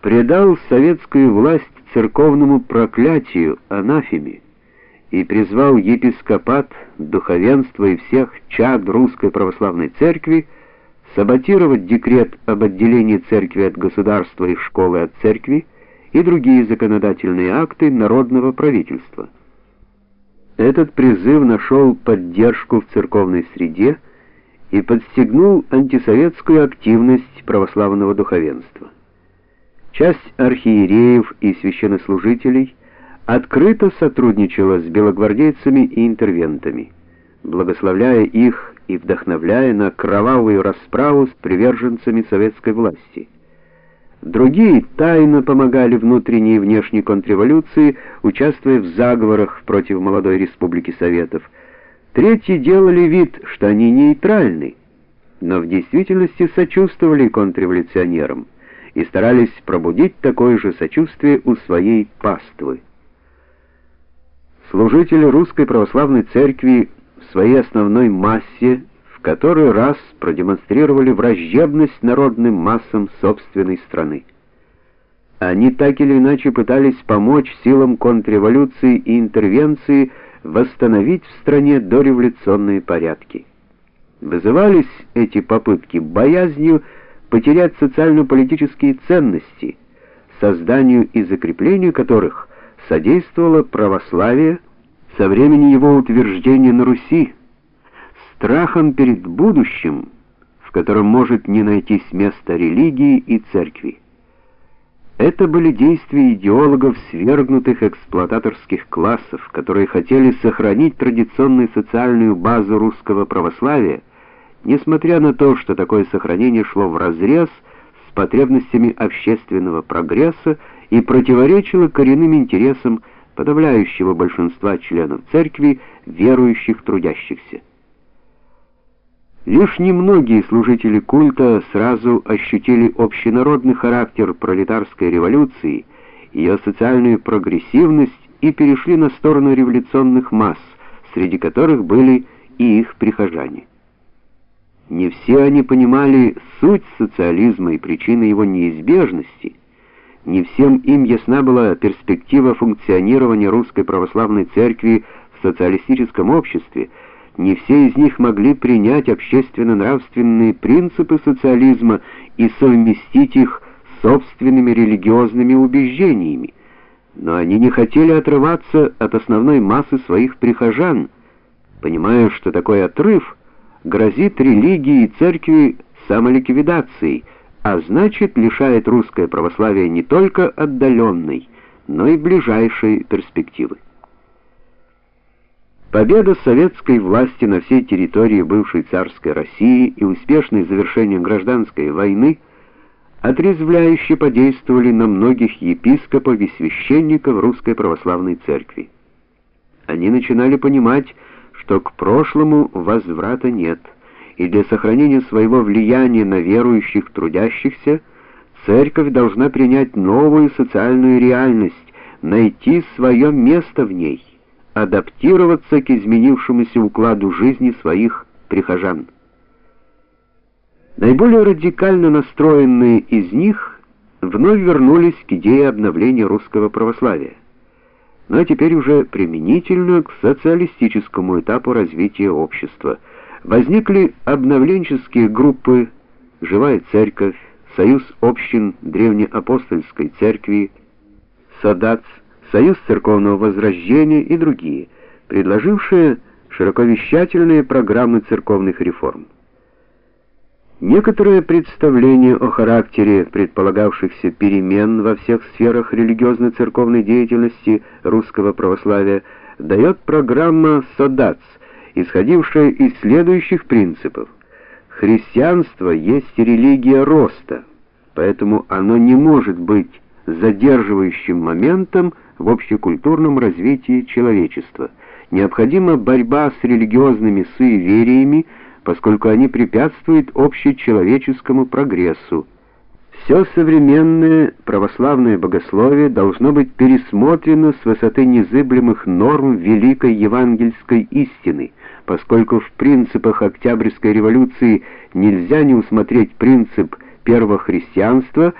предал советскую власть церковному проклятию, анафеме, и призвал епископат, духовенство и всех чад русской православной церкви саботировать декрет об отделении церкви от государства и школы от церкви и другие законодательные акты народного правительства. Этот призыв нашел поддержку в церковной среде и подстегнул антисоветскую активность православного духовенства. Часть архиереев и священнослужителей открыто сотрудничала с белогвардейцами и интервентами, благословляя их и вдохновляя на кровавую расправу с приверженцами советской власти. Другие тайно помогали внутренней и внешней контрреволюции, участвуя в заговорах против молодой республики Советов. Третьи делали вид, что они нейтральны, но в действительности сочувствовали контрреволюционерам и старались пробудить такое же сочувствие у своей паствы. Служители русской православной церкви в своей основной массе в который раз продемонстрировали враждебность народным массам собственной страны. Они так или иначе пытались помочь силам контрреволюции и интервенции восстановить в стране дореволюционные порядки. Вызывались эти попытки боязнью потерять социально-политические ценности, созданию и закреплению которых содействовало православие со времени его утверждения на Руси страхом перед будущим, в котором может не найтись места религии и церкви. Это были действия идеологов свергнутых эксплуататорских классов, которые хотели сохранить традиционную социальную базу русского православия, несмотря на то, что такое сохранение шло вразрез с потребностями общественного прогресса и противоречило коренным интересам подавляющего большинства членов церкви, верующих трудящихся. Лишь немногие служители культа сразу ощутили общенародный характер пролетарской революции, ее социальную прогрессивность и перешли на сторону революционных масс, среди которых были и их прихожане. Не все они понимали суть социализма и причины его неизбежности. Не всем им ясна была перспектива функционирования русской православной церкви в социалистическом обществе. Не все из них могли принять общественно-нравственные принципы социализма и совместить их с собственными религиозными убеждениями, но они не хотели отрываться от основной массы своих прихожан, понимая, что такой отрыв грозит религии и церкви самоликвидацией, а значит, лишает русское православие не только отдаленной, но и ближайшей перспективы. Победа советской власти на всей территории бывшей царской России и успешное завершение гражданской войны отрезвляюще подействовали на многих епископов и священников Русской православной церкви. Они начинали понимать, что к прошлому возврата нет, и для сохранения своего влияния на верующих трудящихся церковь должна принять новую социальную реальность, найти свое место в ней адаптироваться к изменившемуся укладу жизни своих прихожан. Наиболее радикально настроенные из них вновь вернулись к идее обновления русского православия, но теперь уже применительно к социалистическому этапу развития общества. Возникли обновленческие группы «Живая церковь», «Союз общин древнеапостольской церкви», «Садац», Союз церковного возрождения и другие, предложившие широковещательные программы церковных реформ. Некоторое представление о характере предполагавшихся перемен во всех сферах религиозно-церковной деятельности русского православия дает программа «Содац», исходившая из следующих принципов. Христианство есть религия роста, поэтому оно не может быть задерживающим моментом в общекультурном развитии человечества. Необходима борьба с религиозными суевериями, поскольку они препятствуют общечеловеческому прогрессу. Все современное православное богословие должно быть пересмотрено с высоты незыблемых норм великой евангельской истины, поскольку в принципах Октябрьской революции нельзя не усмотреть принцип первохристианства,